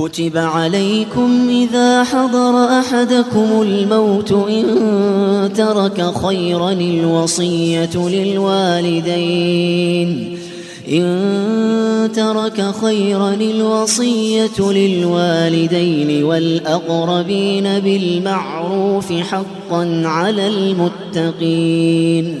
كتب عليكم إذا حضر أحدكم الموت إن ترك خيرا الوصية للوالدين. إن ترك خيرا الوصية للوالدين والأقربين بالمعروف حقا على المتقين.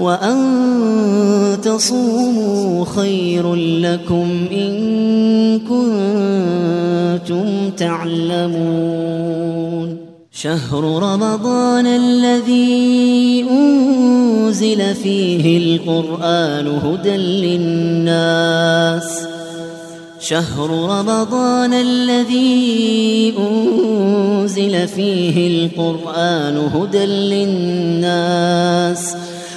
وأن تصوموا خير لكم إن كنتم تعلمون. شهر رمضان الذي أنزل فيه القرآن هدى للناس. شهر رمضان الذي أنزل فيه القرآن هدى للناس.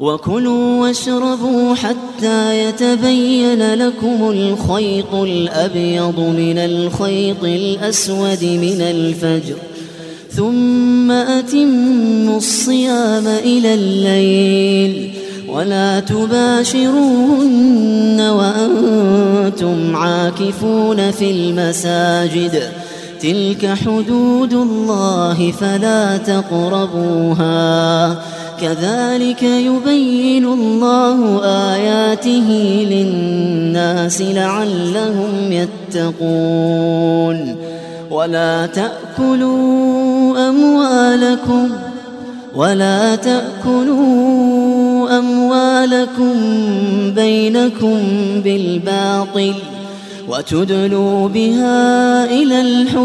وكلوا واشربوا حتى يتبين لكم الخيط الأبيض من الخيط الأسود من الفجر. ثم أتموا الصيام إلى الليل. ولا تباشروهن وأنتم عاكفون في المساجد. تلك حدود الله فلا تقربوها. كذلك يبين الله آياته للناس لعلهم يتقون. ولا تأكلوا أموالكم ولا تأكلوا أموالكم بينكم بالباطل وتدلوا بها إلى الحكام.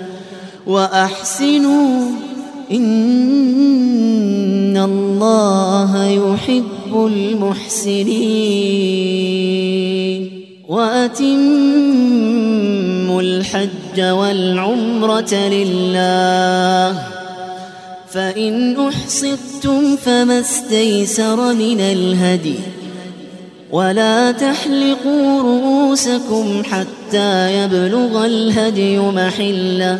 وأحسنوا. إن الله يحب المحسنين. وأتموا الحج والعمرة لله. فإن أحصدتم فما استيسر من الهدي. ولا تحلقوا رؤوسكم حتى يبلغ الهدي محلة.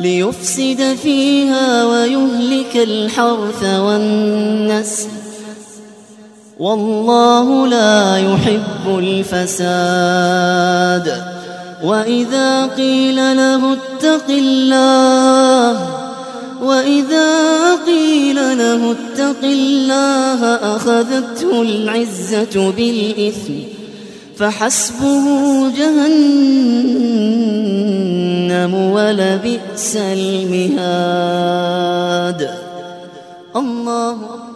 ليفسد فيها ويهلك الحرث والنسل والله لا يحب الفساد. وإذا قيل له اتق الله وإذا قيل له اتق الله أخذته العزة بالإثم فحسبه جهنم. ولبئس المهاد. الله أكبر